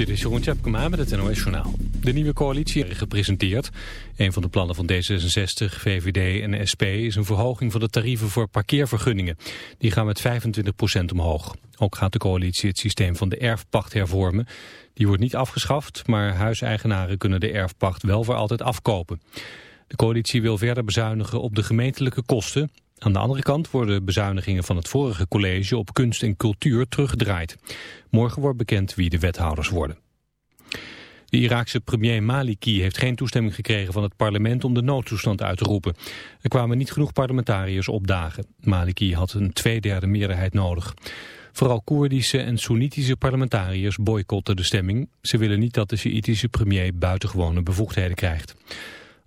Dit is Jeroen Tjepkema met het NOS Journaal. De nieuwe coalitie is gepresenteerd. Een van de plannen van D66, VVD en SP is een verhoging van de tarieven voor parkeervergunningen. Die gaan met 25% omhoog. Ook gaat de coalitie het systeem van de erfpacht hervormen. Die wordt niet afgeschaft, maar huiseigenaren kunnen de erfpacht wel voor altijd afkopen. De coalitie wil verder bezuinigen op de gemeentelijke kosten. Aan de andere kant worden bezuinigingen van het vorige college op kunst en cultuur teruggedraaid. Morgen wordt bekend wie de wethouders worden. De Iraakse premier Maliki heeft geen toestemming gekregen van het parlement om de noodtoestand uit te roepen. Er kwamen niet genoeg parlementariërs opdagen. Maliki had een tweederde meerderheid nodig. Vooral Koerdische en Soenitische parlementariërs boycotten de stemming. Ze willen niet dat de Sjiitische premier buitengewone bevoegdheden krijgt.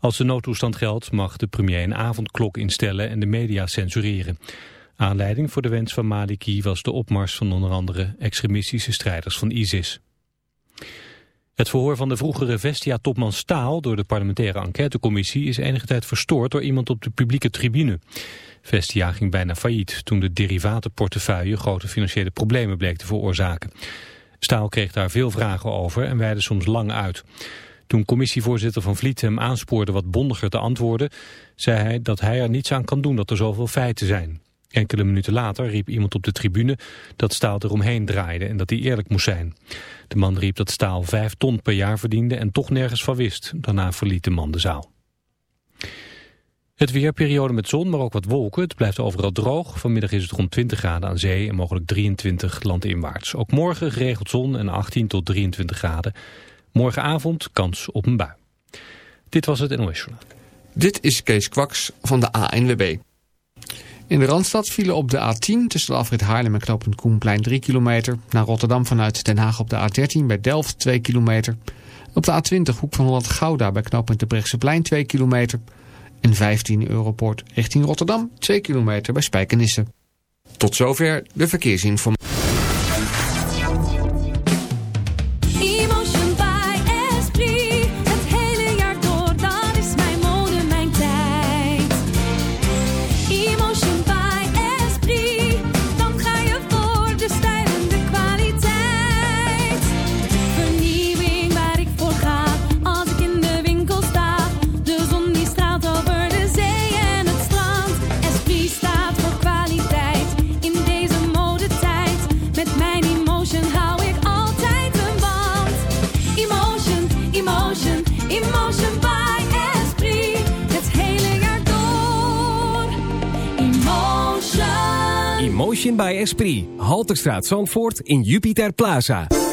Als de noodtoestand geldt mag de premier een avondklok instellen en de media censureren. Aanleiding voor de wens van Maliki was de opmars van onder andere extremistische strijders van ISIS. Het verhoor van de vroegere Vestia-topman Staal door de parlementaire enquêtecommissie is enige tijd verstoord door iemand op de publieke tribune. Vestia ging bijna failliet toen de derivatenportefeuille grote financiële problemen bleek te veroorzaken. Staal kreeg daar veel vragen over en weidde soms lang uit. Toen commissievoorzitter Van Vliet hem aanspoorde wat bondiger te antwoorden, zei hij dat hij er niets aan kan doen dat er zoveel feiten zijn. Enkele minuten later riep iemand op de tribune dat Staal eromheen draaide en dat hij eerlijk moest zijn. De man riep dat Staal vijf ton per jaar verdiende en toch nergens van wist. Daarna verliet de man de zaal. Het weerperiode met zon, maar ook wat wolken. Het blijft overal droog. Vanmiddag is het rond 20 graden aan zee en mogelijk 23 landinwaarts. Ook morgen geregeld zon en 18 tot 23 graden. Morgenavond kans op een bui. Dit was het NOS Journaal. Dit is Kees Kwaks van de ANWB. In de Randstad vielen op de A10 tussen de afrit Haarlem en knooppunt Koenplein 3 kilometer. Naar Rotterdam vanuit Den Haag op de A13 bij Delft 2 kilometer. Op de A20 hoek van Holland Gouda bij knooppunt de Brechtseplein 2 kilometer. En 15 Europoort richting Rotterdam 2 kilometer bij Spijkenisse. Tot zover de verkeersinformatie. Esprit. Halterstraat Zandvoort in Jupiter Plaza.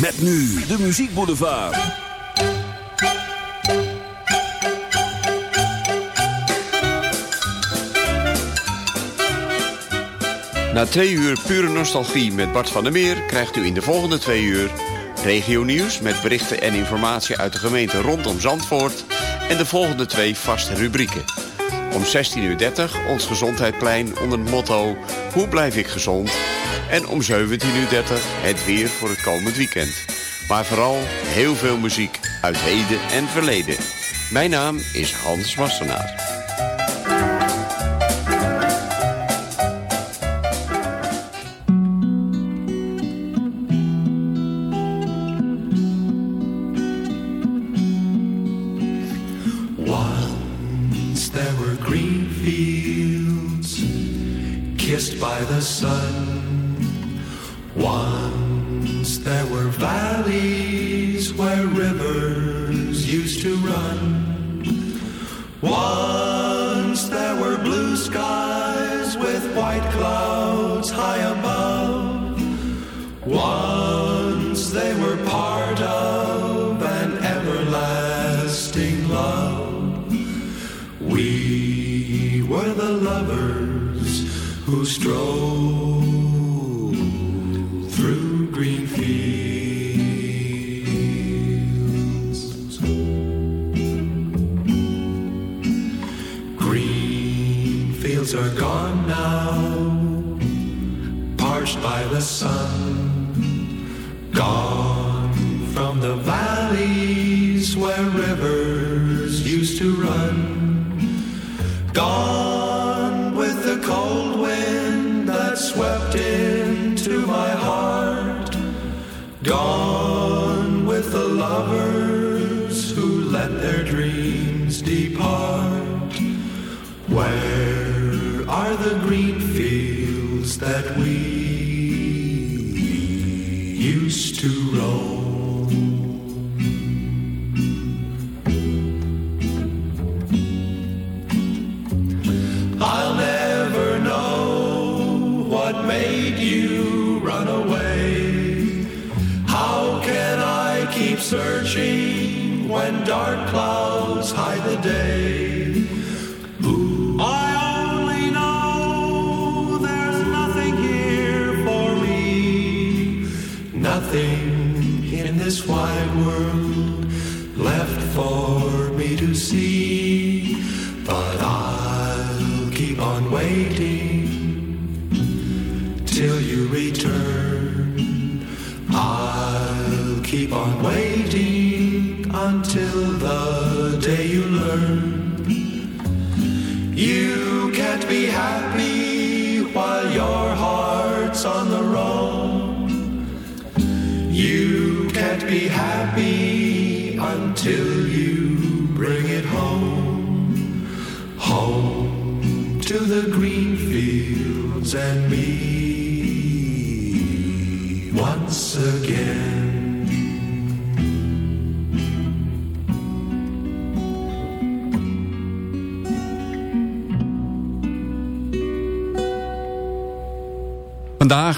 Met nu de Muziek Boulevard. Na twee uur pure nostalgie met Bart van der Meer... krijgt u in de volgende twee uur regio nieuws... met berichten en informatie uit de gemeente rondom Zandvoort... en de volgende twee vaste rubrieken. Om 16.30 uur ons gezondheidsplein onder het motto... Hoe blijf ik gezond? En om 17.30 uur het weer voor het komend weekend. Maar vooral heel veel muziek uit heden en verleden. Mijn naam is Hans Wassenaar. Once there were green fields kissed by the sun.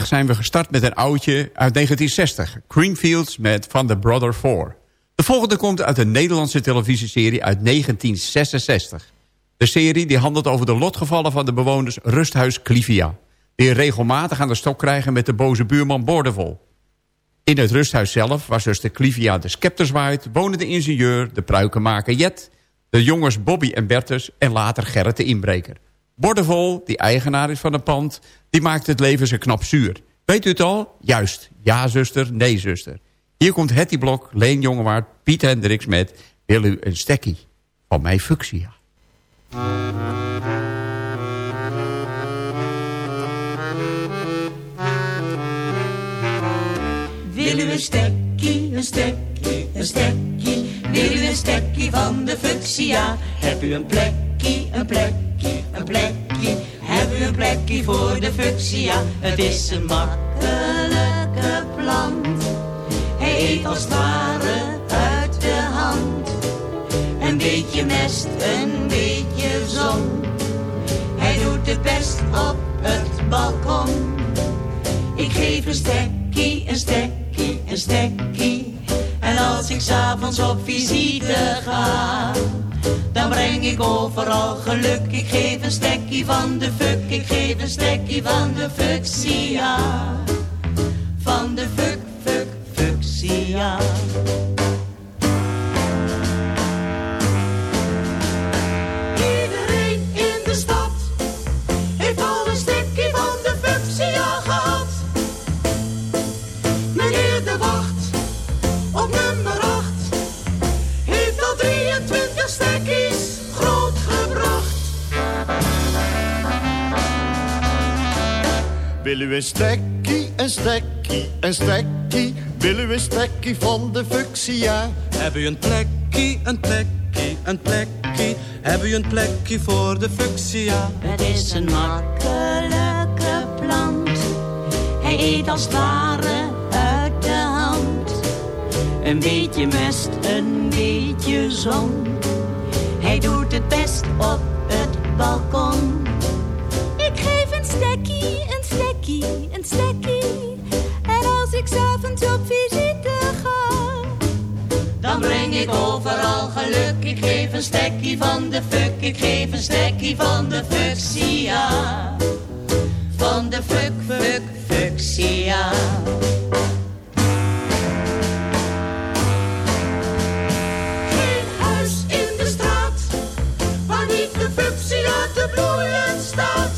Zijn we gestart met een oudje uit 1960. Greenfields met Van the Brother 4. De volgende komt uit een Nederlandse televisieserie uit 1966. De serie die handelt over de lotgevallen van de bewoners Rusthuis Clivia. Die regelmatig aan de stok krijgen met de boze buurman Bordevol. In het rusthuis zelf, waar zuster Clivia de scepter zwaait... wonen de ingenieur, de pruikenmaker Jet... de jongens Bobby en Bertus en later Gerrit de inbreker. Bordevol, die eigenaar is van het pand, die maakt het leven zo knap zuur. Weet u het al? Juist. Ja, zuster, nee, zuster. Hier komt Hetty Blok, Leen Jongewaard, Piet Hendricks met... Wil u een stekkie van mij fuchsia? Wil u een stekkie, een stekkie, een stekkie? Wil u een stekkie van de fuchsia? Heb u een plekkie, een plekkie, een plekkie? Heb u een plekkie voor de fuchsia? Het is een makkelijke plant. Hij eet als het ware uit de hand. Een beetje mest, een beetje zon. Hij doet het best op het balkon. Ik geef een stekkie, een stekkie, een stekkie. En als ik s'avonds op visite ga, dan breng ik overal geluk. Ik geef een stekkie van de fuck, ik geef een stekkie van de fuchsia. Van de fuck, fuck, fuchsia. Wil u een stekkie, een stekkie, een stekkie? Wil u een stekkie van de fuchsia? Heb u een plekje, een plekje, een plekje? Heb u een plekje voor de fuchsia? Het is een makkelijke plant. Hij eet als het uit de hand. Een beetje mest, een beetje zon. Hij doet het best op het balkon. Een stekkie. En als ik s'avonds op visite ga, Dan breng ik overal geluk. Ik geef een stekkie van de fuck. Ik geef een stekkie van de fuchsia. Van de fuck, fuck, fuchsia. Geen huis in de straat waar niet de fuchsia te bloeien staat.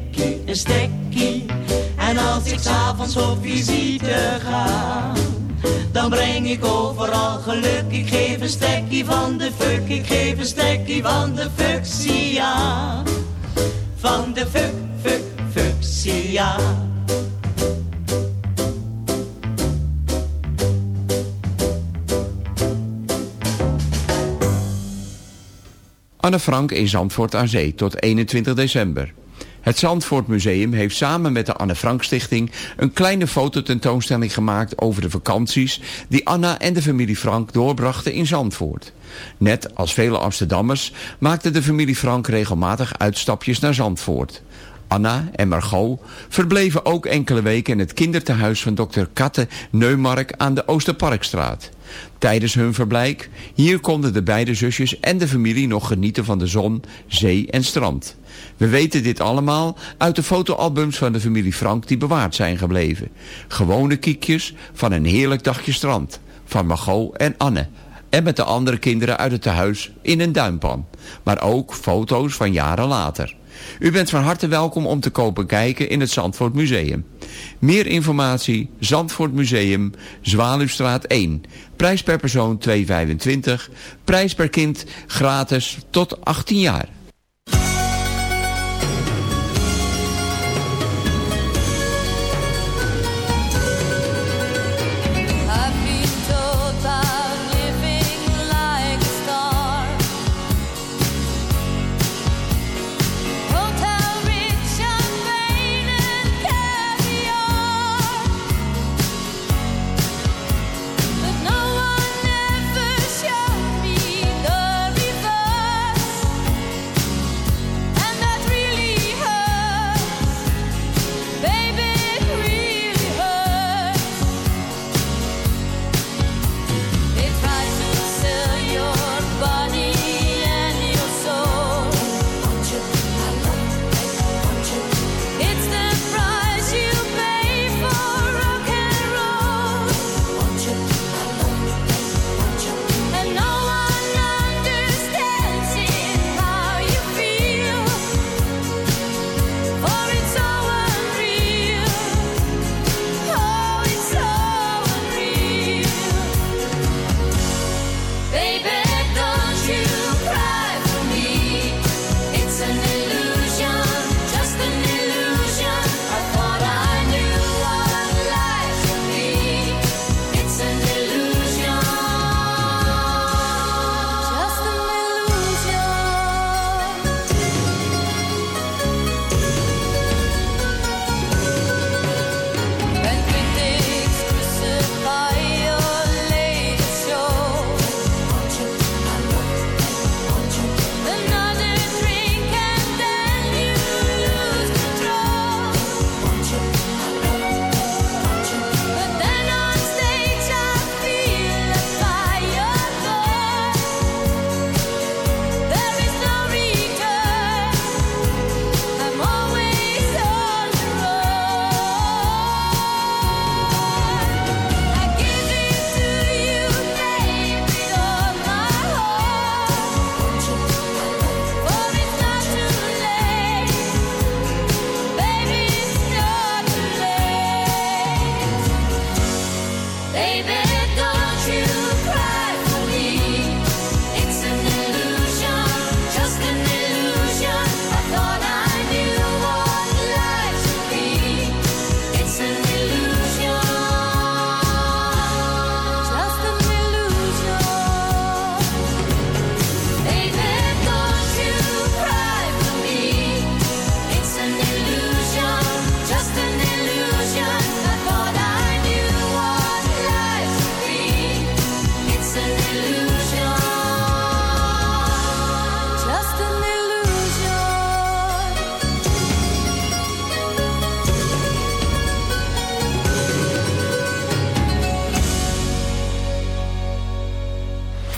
een stekkie. En als ik s'avonds op visite ga, dan breng ik overal geluk. Ik geef een stekkie van de fuck, ik geef een stekkie van de fuchsia. Van de fuck, fuck, fuchsia. Anne Frank in Zandvoort aan Zee tot 21 december. Het Zandvoort Museum heeft samen met de Anne Frank Stichting een kleine fototentoonstelling gemaakt over de vakanties die Anna en de familie Frank doorbrachten in Zandvoort. Net als vele Amsterdammers maakte de familie Frank regelmatig uitstapjes naar Zandvoort. Anna en Margot verbleven ook enkele weken in het kindertehuis van dokter Katte Neumark aan de Oosterparkstraat. Tijdens hun verblijf hier konden de beide zusjes en de familie nog genieten van de zon, zee en strand. We weten dit allemaal uit de fotoalbums van de familie Frank die bewaard zijn gebleven. Gewone kiekjes van een heerlijk dagje strand. Van Margot en Anne. En met de andere kinderen uit het tehuis in een duimpan. Maar ook foto's van jaren later. U bent van harte welkom om te kopen kijken in het Zandvoort Museum. Meer informatie, Zandvoort Museum, Zwaluwstraat 1. Prijs per persoon 2,25. Prijs per kind gratis tot 18 jaar.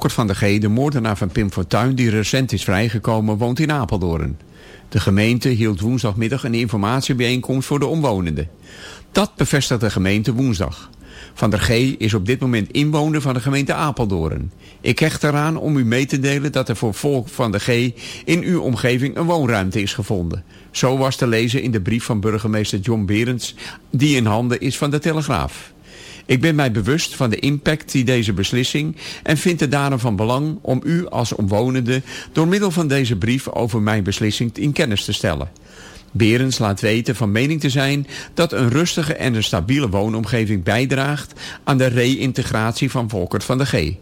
Volkert van der G, de moordenaar van Pim Fortuyn... die recent is vrijgekomen, woont in Apeldoorn. De gemeente hield woensdagmiddag een informatiebijeenkomst voor de omwonenden. Dat bevestigt de gemeente woensdag. Van der G is op dit moment inwoner van de gemeente Apeldoorn. Ik hecht eraan om u mee te delen dat er voor volk van de G in uw omgeving een woonruimte is gevonden. Zo was te lezen in de brief van burgemeester John Berends die in handen is van de Telegraaf. Ik ben mij bewust van de impact die deze beslissing en vind het daarom van belang om u als omwonende door middel van deze brief over mijn beslissing in kennis te stellen. Berens laat weten van mening te zijn dat een rustige en een stabiele woonomgeving bijdraagt aan de reïntegratie van Volkert van de G.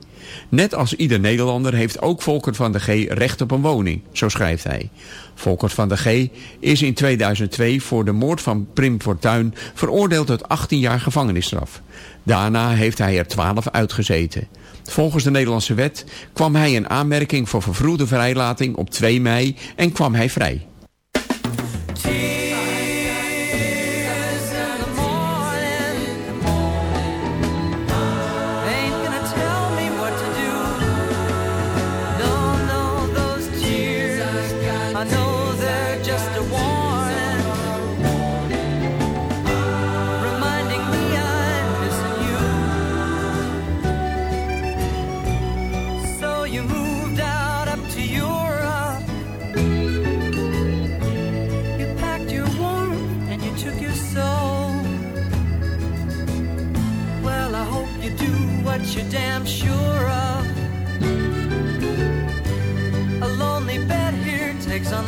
Net als ieder Nederlander heeft ook Volkert van de G recht op een woning, zo schrijft hij. Volkert van de G is in 2002 voor de moord van Prim Fortuyn veroordeeld tot 18 jaar gevangenisstraf. Daarna heeft hij er 12 uitgezeten. Volgens de Nederlandse wet kwam hij in aanmerking voor vervroegde vrijlating op 2 mei en kwam hij vrij.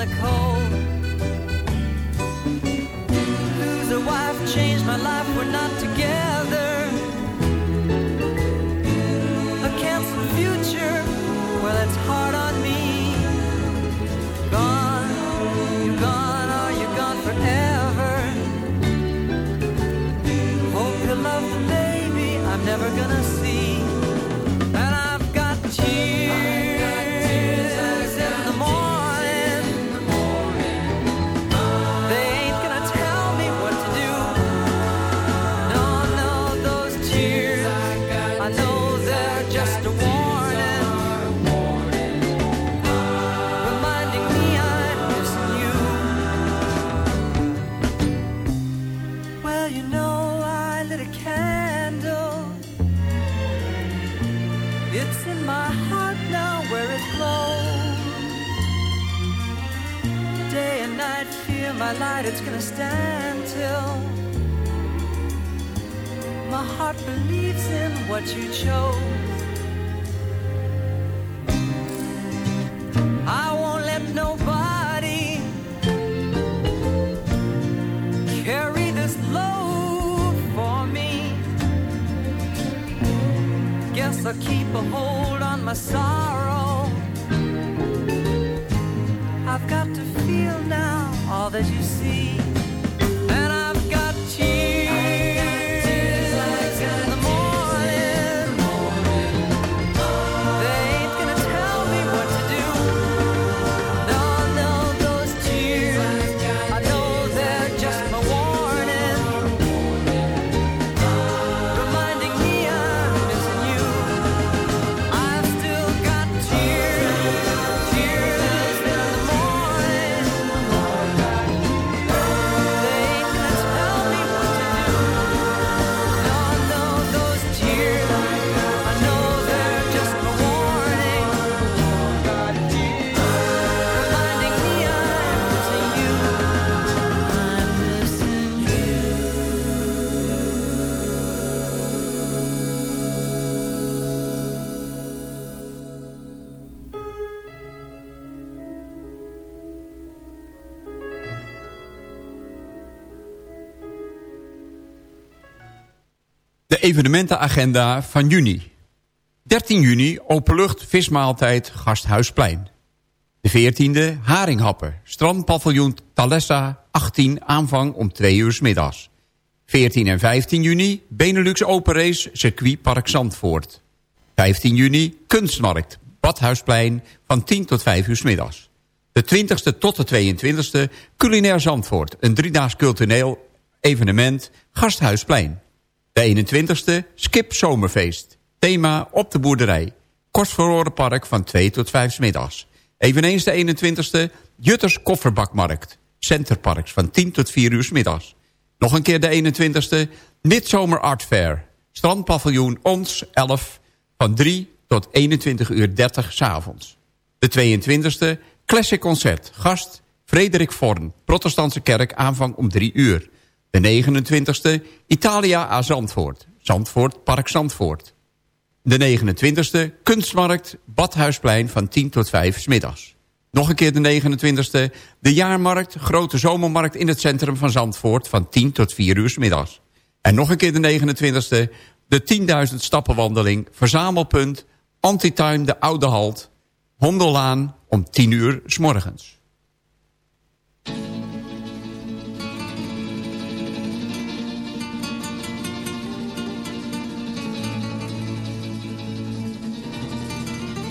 The cold. Lose a wife changed my life, we're not together. A canceled future, well, it's hard on me. Gone, you're gone, or you're gone forever. Hope you love the baby I'm never gonna see. Stand till my heart believes in what you chose. Evenementenagenda van juni. 13 juni openlucht vismaaltijd Gasthuisplein. De 14e Haringhappen, strandpaviljoen Thalessa 18 aanvang om 2 uur middags. 14 en 15 juni Benelux Open Race circuitpark Zandvoort. 15 juni Kunstmarkt, Badhuisplein van 10 tot 5 uur middags. De 20e tot de 22e Culinair Zandvoort, een driedaags cultureel evenement Gasthuisplein. De 21e Skip Zomerfeest. Thema op de boerderij. Kostverlorenpark van 2 tot 5 's middags. Eveneens de 21ste Jutters Kofferbakmarkt. Centerparks van 10 tot 4 uur middags. Nog een keer de 21ste Midzomer Art Fair. Strandpaviljoen Ons 11 van 3 tot 21 uur 30 's avonds. De 22ste Classic Concert. Gast Frederik Vorn. Protestantse kerk aanvang om 3 uur. De 29ste Italia aan Zandvoort. Zandvoort Park Zandvoort. De 29ste Kunstmarkt Badhuisplein van 10 tot 5 's. Nog een keer de 29ste. De jaarmarkt, grote zomermarkt in het centrum van Zandvoort... van 10 tot 4 uur 's middags. En nog een keer de 29ste. De 10.000 stappenwandeling, verzamelpunt... Antitime de Oude Halt, Hondellaan om 10 uur 's morgens.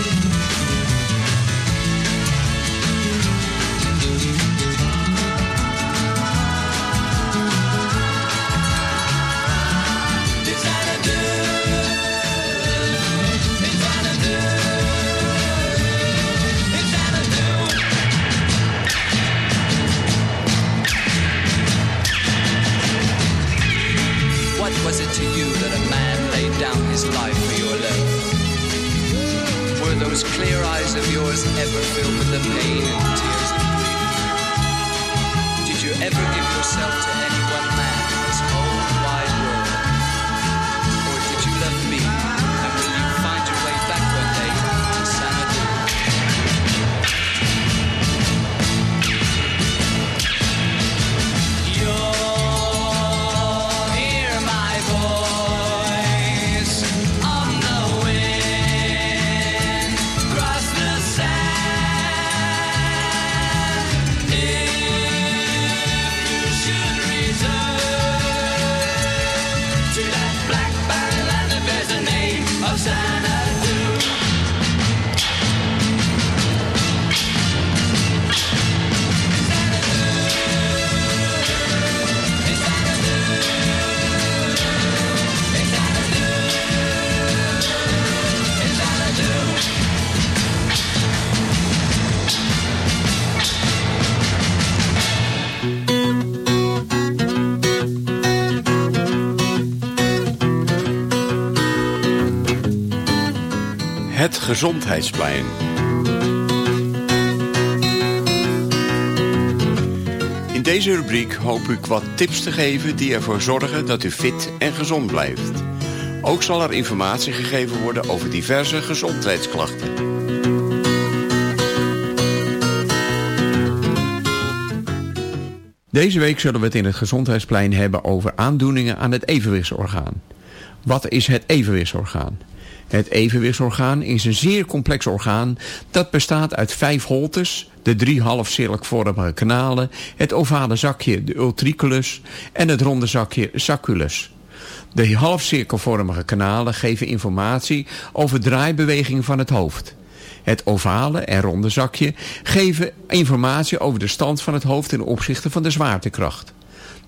Is Gezondheidsplein. In deze rubriek hoop ik wat tips te geven die ervoor zorgen dat u fit en gezond blijft. Ook zal er informatie gegeven worden over diverse gezondheidsklachten. Deze week zullen we het in het Gezondheidsplein hebben over aandoeningen aan het evenwichtsorgaan. Wat is het evenwichtsorgaan? Het evenwichtsorgaan is een zeer complex orgaan dat bestaat uit vijf holtes, de drie halfcirkelvormige kanalen, het ovale zakje, de ultriculus en het ronde zakje, sacculus. De halfcirkelvormige kanalen geven informatie over draaibewegingen van het hoofd. Het ovale en ronde zakje geven informatie over de stand van het hoofd ten opzichte van de zwaartekracht.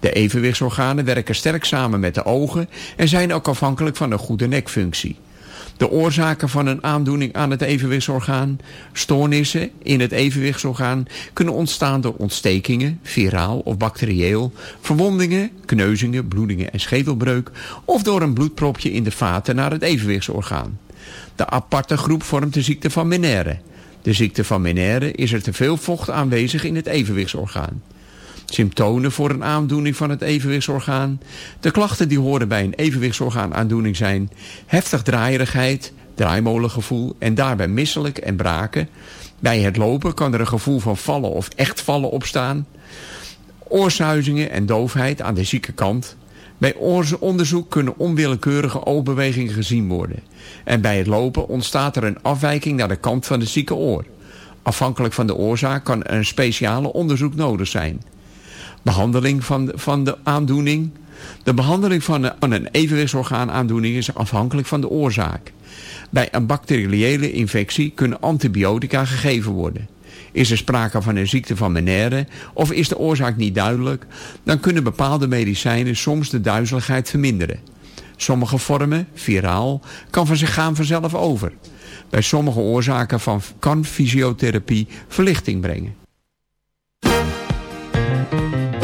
De evenwichtsorganen werken sterk samen met de ogen en zijn ook afhankelijk van een goede nekfunctie. De oorzaken van een aandoening aan het evenwichtsorgaan, stoornissen in het evenwichtsorgaan, kunnen ontstaan door ontstekingen, viraal of bacterieel, verwondingen, kneuzingen, bloedingen en schedelbreuk of door een bloedpropje in de vaten naar het evenwichtsorgaan. De aparte groep vormt de ziekte van Menere. De ziekte van Menere is er te veel vocht aanwezig in het evenwichtsorgaan. Symptomen voor een aandoening van het evenwichtsorgaan. De klachten die horen bij een evenwichtsorgaanaandoening zijn heftig draaierigheid, draaimolengevoel en daarbij misselijk en braken. Bij het lopen kan er een gevoel van vallen of echt vallen opstaan. Oorsuizingen en doofheid aan de zieke kant. Bij onderzoek kunnen onwillekeurige oogbewegingen gezien worden. En bij het lopen ontstaat er een afwijking naar de kant van de zieke oor. Afhankelijk van de oorzaak kan een speciale onderzoek nodig zijn. Behandeling van de, van de aandoening. De behandeling van, de, van een evenwichtsorgaanaandoening is afhankelijk van de oorzaak. Bij een bacteriële infectie kunnen antibiotica gegeven worden. Is er sprake van een ziekte van Menere of is de oorzaak niet duidelijk, dan kunnen bepaalde medicijnen soms de duizeligheid verminderen. Sommige vormen, viraal, kan van zich gaan vanzelf over. Bij sommige oorzaken van, kan fysiotherapie verlichting brengen. Thank you.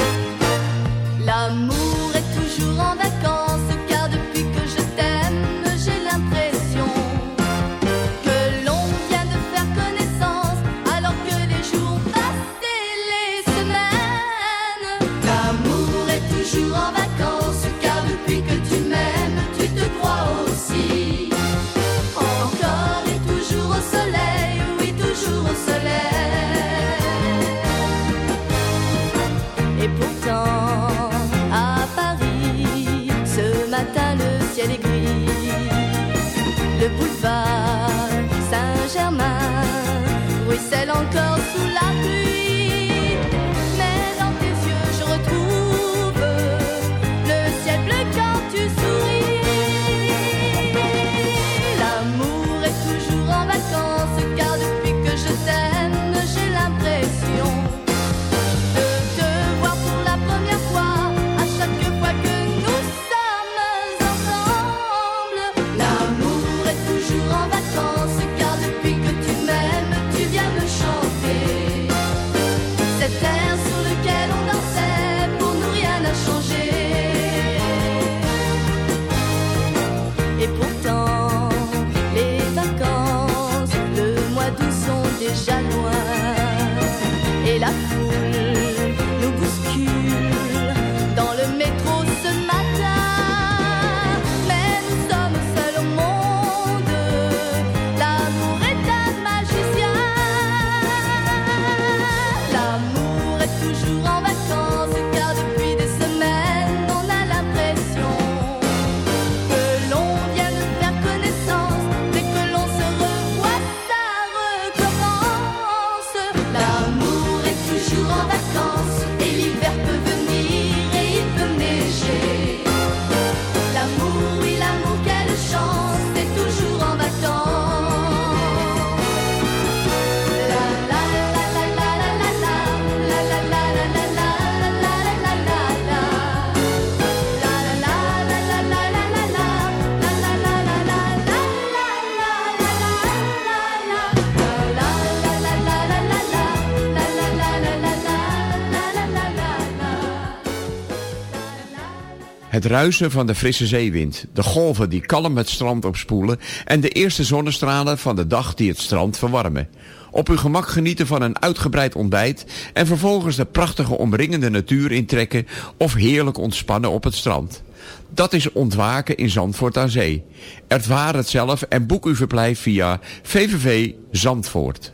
Het ruisen van de frisse zeewind, de golven die kalm het strand opspoelen en de eerste zonnestralen van de dag die het strand verwarmen. Op uw gemak genieten van een uitgebreid ontbijt en vervolgens de prachtige omringende natuur intrekken of heerlijk ontspannen op het strand. Dat is ontwaken in Zandvoort aan Zee. Ervaar het zelf en boek uw verblijf via VVV Zandvoort.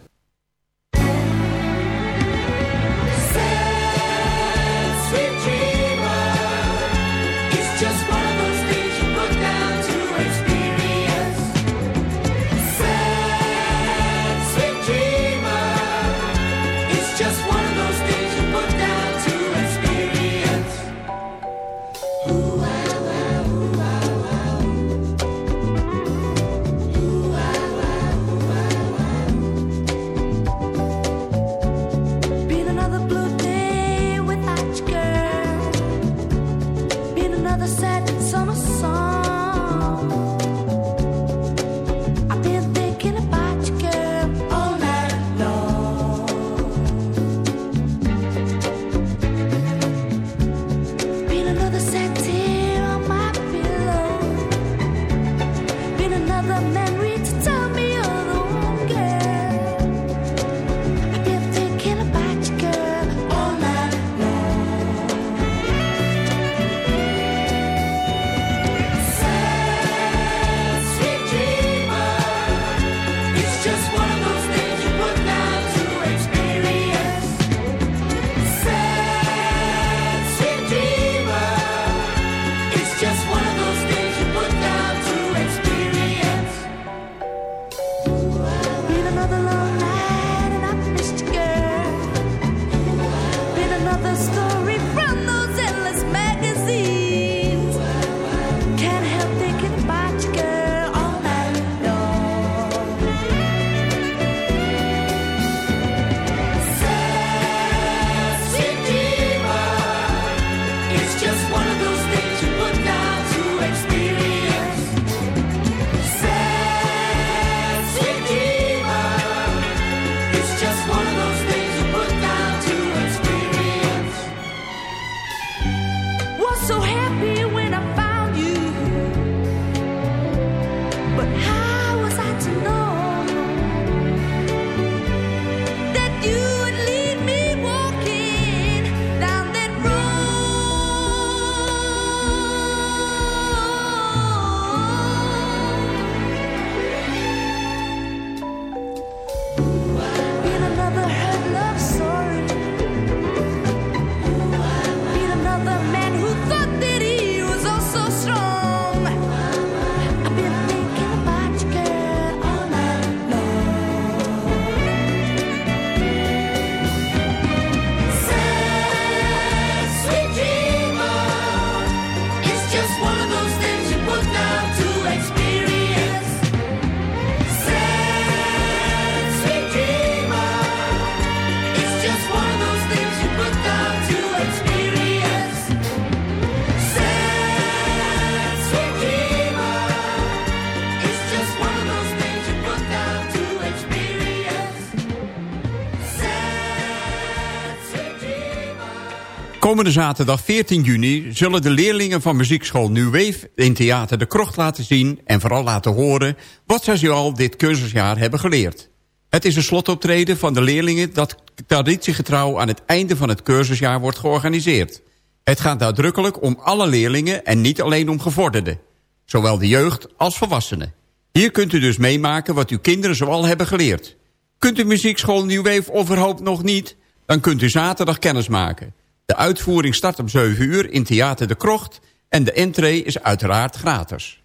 Komende zaterdag 14 juni zullen de leerlingen van muziekschool New Wave in Theater de Krocht laten zien... en vooral laten horen wat zij zoal dit cursusjaar hebben geleerd. Het is een slotoptreden van de leerlingen dat traditiegetrouw aan het einde van het cursusjaar wordt georganiseerd. Het gaat nadrukkelijk om alle leerlingen en niet alleen om gevorderden. Zowel de jeugd als volwassenen. Hier kunt u dus meemaken wat uw kinderen zoal hebben geleerd. Kunt u muziekschool New Wave overhoop nog niet? Dan kunt u zaterdag kennis maken. De uitvoering start om 7 uur in Theater de Krocht... en de entree is uiteraard gratis.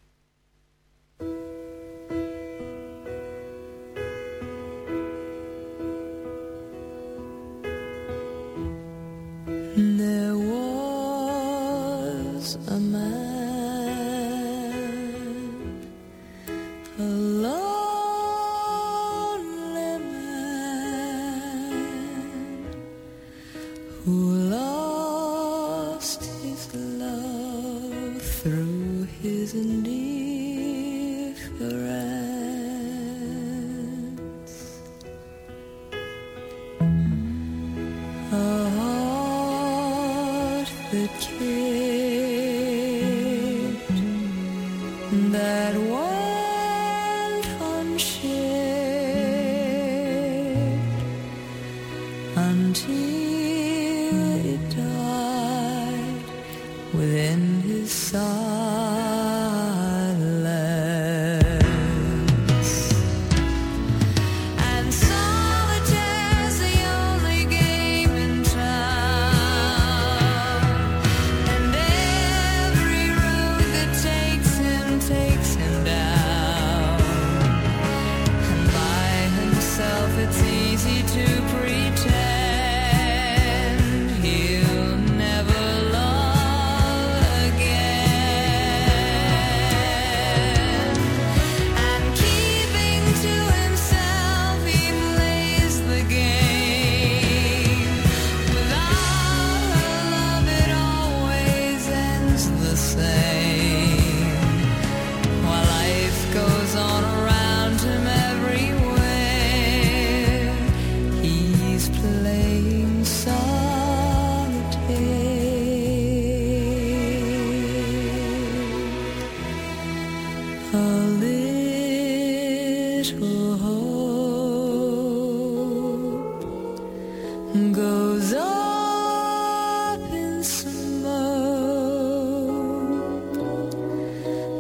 isn't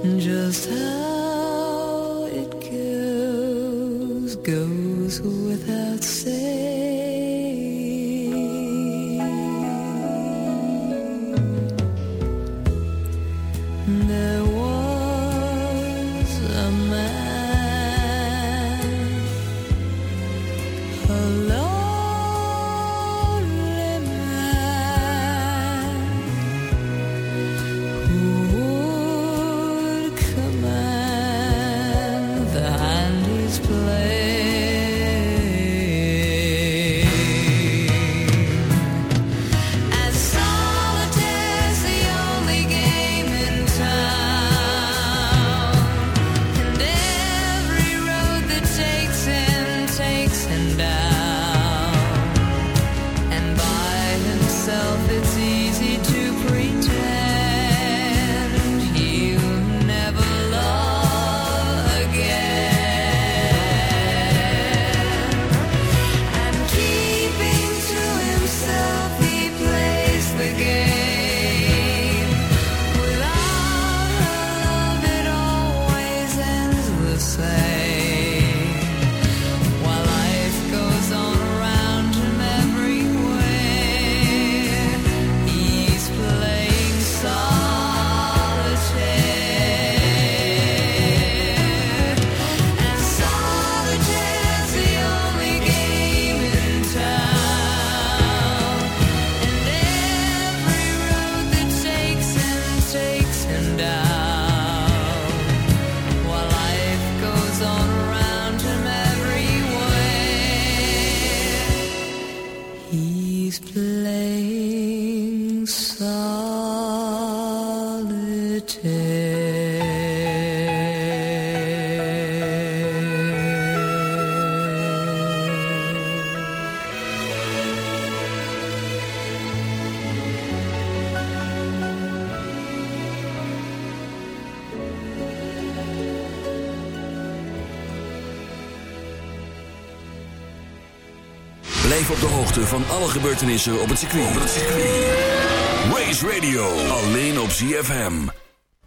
Just how it goes, goes without saying. Blijf op de hoogte van alle gebeurtenissen op het circuit. Race Radio, alleen op ZFM.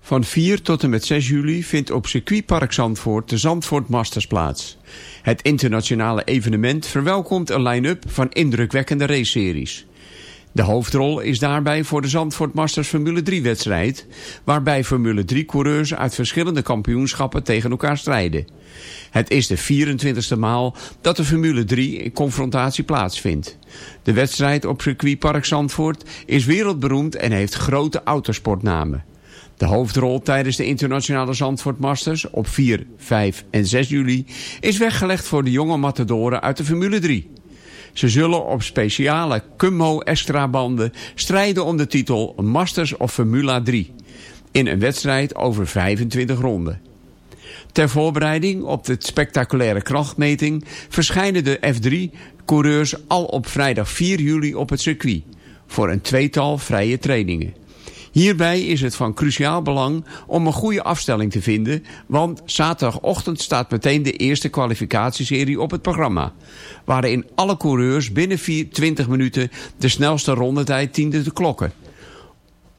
Van 4 tot en met 6 juli vindt op circuitpark Zandvoort de Zandvoort Masters plaats. Het internationale evenement verwelkomt een line-up van indrukwekkende raceseries. De hoofdrol is daarbij voor de Zandvoort Masters Formule 3 wedstrijd... waarbij Formule 3 coureurs uit verschillende kampioenschappen tegen elkaar strijden. Het is de 24e maal dat de Formule 3 in confrontatie plaatsvindt. De wedstrijd op circuitpark Zandvoort is wereldberoemd en heeft grote autosportnamen. De hoofdrol tijdens de internationale Zandvoort Masters op 4, 5 en 6 juli is weggelegd voor de jonge matadoren uit de Formule 3. Ze zullen op speciale Cummo Extra banden strijden om de titel Masters of Formula 3 in een wedstrijd over 25 ronden. Ter voorbereiding op de spectaculaire krachtmeting verschijnen de F3-coureurs al op vrijdag 4 juli op het circuit voor een tweetal vrije trainingen. Hierbij is het van cruciaal belang om een goede afstelling te vinden, want zaterdagochtend staat meteen de eerste kwalificatieserie op het programma, waarin alle coureurs binnen 4, 20 minuten de snelste rondetijd dienden te klokken.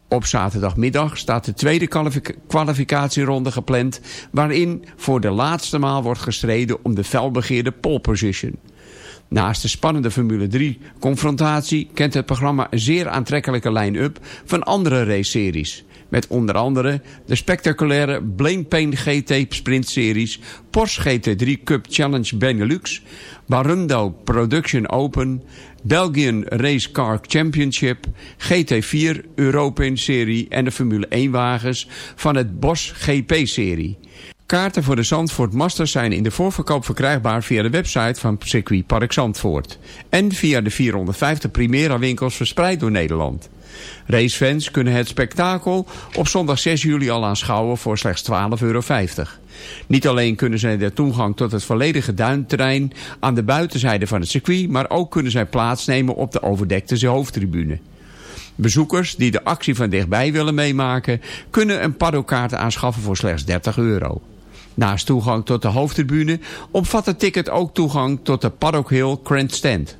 Op zaterdagmiddag staat de tweede kwalific- kwalificatieronde gepland... waarin voor de laatste maal wordt gestreden om de felbegeerde pole position. Naast de spannende Formule 3-confrontatie... kent het programma een zeer aantrekkelijke line-up van andere race-series... met onder andere de spectaculaire Blaine GT Sprint-series... Porsche GT3 Cup Challenge Benelux... Barundo Production Open... Belgian Race Car Championship, GT4 European Serie en de Formule 1 wagens van het Bosch GP-serie. Kaarten voor de Zandvoort Masters zijn in de voorverkoop verkrijgbaar via de website van Circuit Park Zandvoort. En via de 450 Primera winkels verspreid door Nederland. Racefans kunnen het spektakel op zondag 6 juli al aanschouwen voor slechts 12,50 euro. Niet alleen kunnen zij de toegang tot het volledige duinterrein aan de buitenzijde van het circuit, maar ook kunnen zij plaatsnemen op de overdekte hoofdtribune. Bezoekers die de actie van dichtbij willen meemaken, kunnen een paddokaart aanschaffen voor slechts 30 euro. Naast toegang tot de hoofdtribune omvat het ticket ook toegang tot de Paddock Hill Grandstand.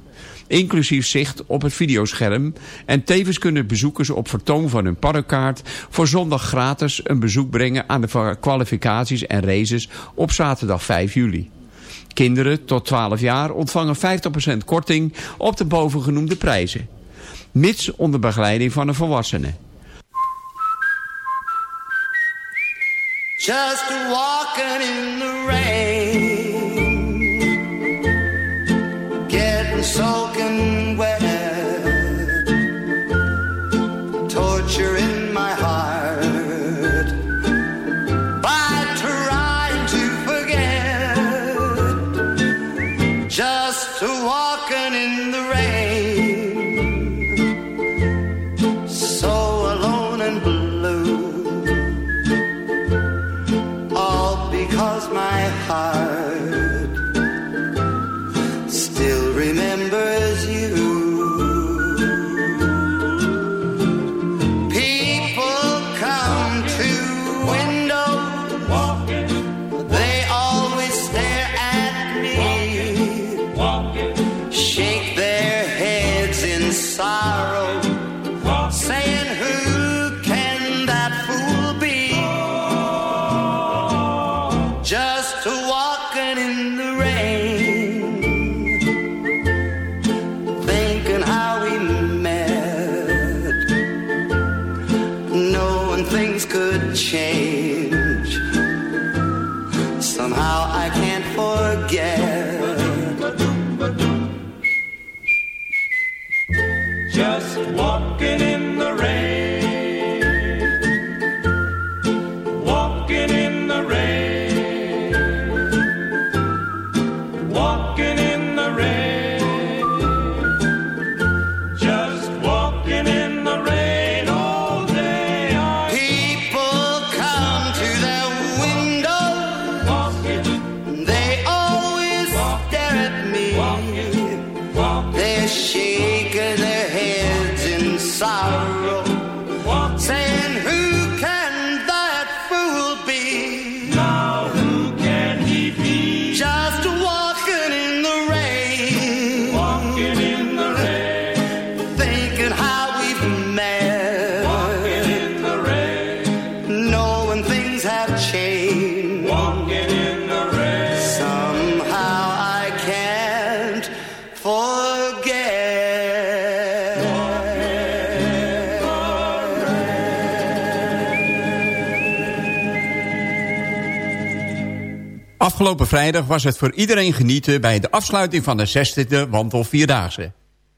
Inclusief zicht op het videoscherm. En tevens kunnen bezoekers op vertoon van hun paddokaart voor zondag gratis een bezoek brengen aan de kwalificaties en races op zaterdag 5 juli. Kinderen tot 12 jaar ontvangen 50% korting op de bovengenoemde prijzen. Mits onder begeleiding van een volwassene. Just walking in the rain, getting soaking wet, torture in my heart. By trying to forget. Just walking in the Afgelopen vrijdag was het voor iedereen genieten... bij de afsluiting van de 60e Wandel Vierdaagse.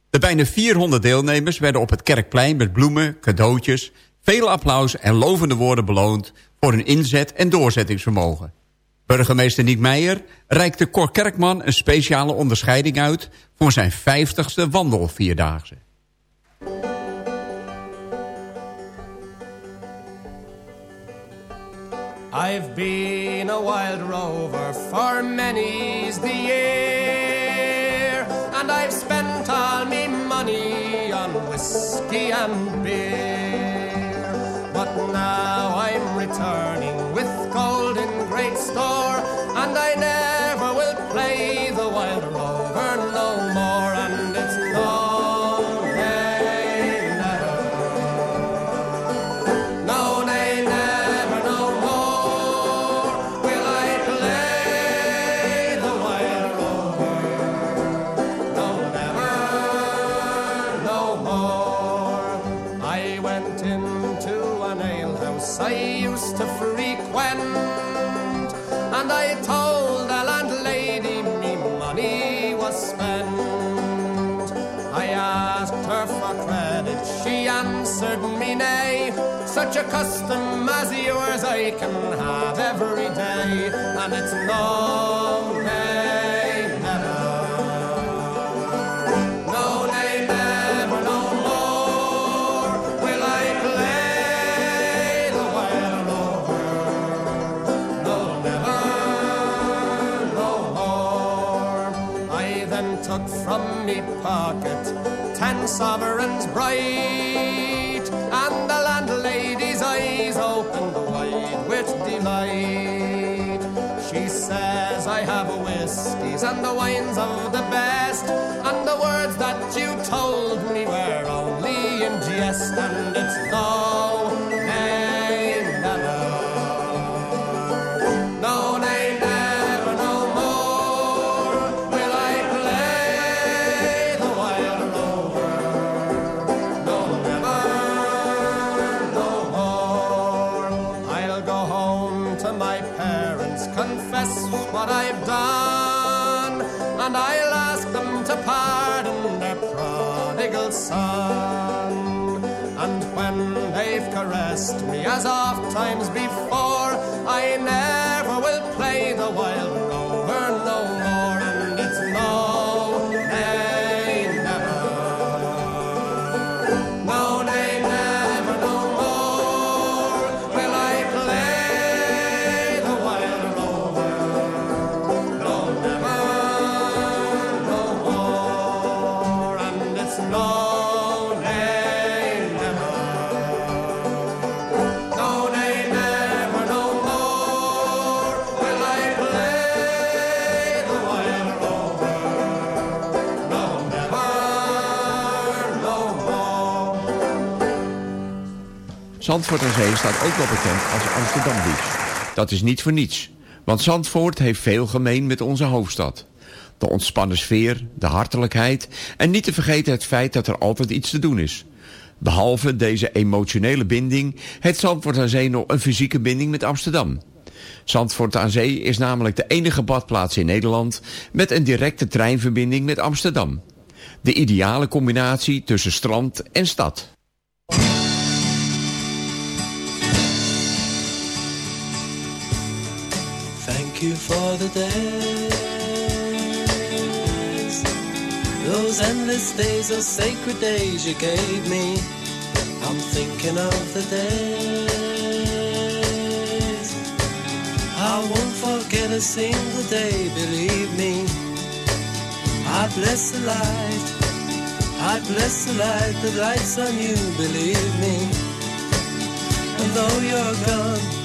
De bijna 400 deelnemers werden op het Kerkplein met bloemen, cadeautjes... veel applaus en lovende woorden beloond... voor hun inzet en doorzettingsvermogen. Burgemeester Niek Meijer reikte Cor Kerkman een speciale onderscheiding uit... voor zijn 50ste Wandelvierdaagse. I've been a wild rover for many's the year, and I've spent all me money on whiskey and beer. But now I'm returning with gold in great store, Such a custom as yours I can have every day, and it's no nay, never. No nay, never, no more will I play the wild rover. No, never, no more. I then took from me pocket ten sovereigns bright, whiskies and the wines of the best, and the words that you told me were only in jest, and it's no, caressed me as oft times before. I never Zandvoort aan Zee staat ook wel bekend als Amsterdam Beach. Dat is niet voor niets, want Zandvoort heeft veel gemeen met onze hoofdstad. De ontspannen sfeer, de hartelijkheid en niet te vergeten het feit dat er altijd iets te doen is. Behalve deze emotionele binding heeft Zandvoort aan Zee nog een fysieke binding met Amsterdam. Zandvoort aan Zee is namelijk de enige badplaats in Nederland met een directe treinverbinding met Amsterdam. De ideale combinatie tussen strand en stad. Thank you for the days, those endless days, those sacred days you gave me. I'm thinking of the days. I won't forget a single day, believe me. I bless the light, I bless the light that lights on you, believe me. And though you're gone,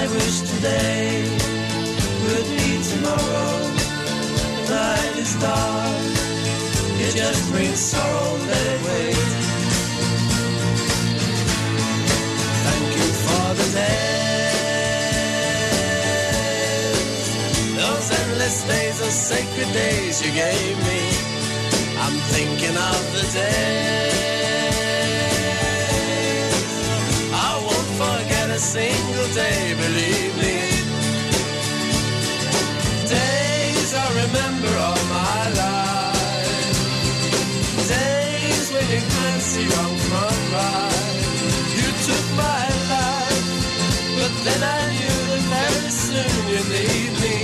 I wish today would be tomorrow. The is dark, it just brings sorrow, let it wait. Thank you for the days, those endless days, those sacred days you gave me. I'm thinking of the days single day, believe me. Days I remember all my life. Days when you can't see wrong from right. You took my life, but then I knew that very soon you'd leave me.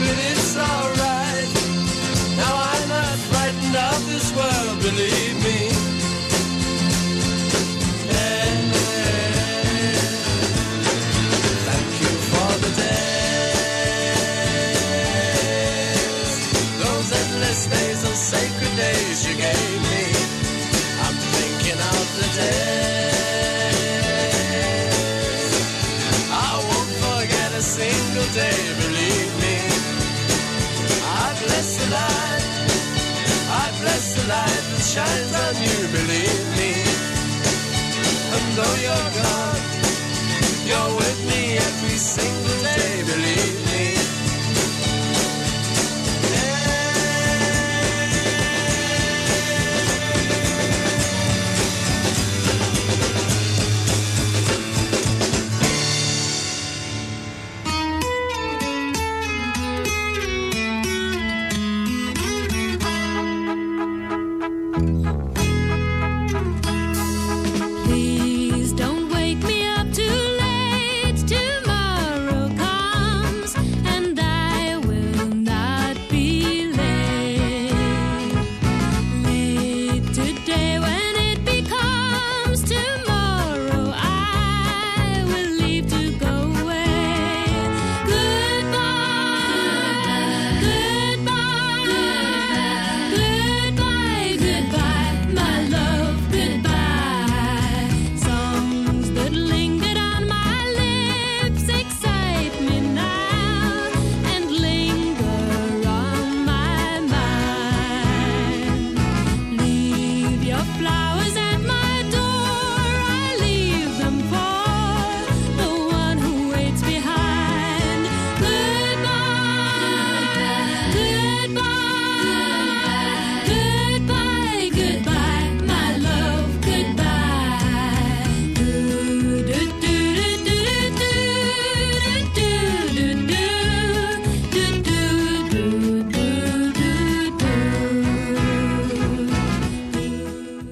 But it's alright. Now I'm not frightened of this world, believe light that shines on you, believe me. And though you're gone, you're with me every single day, believe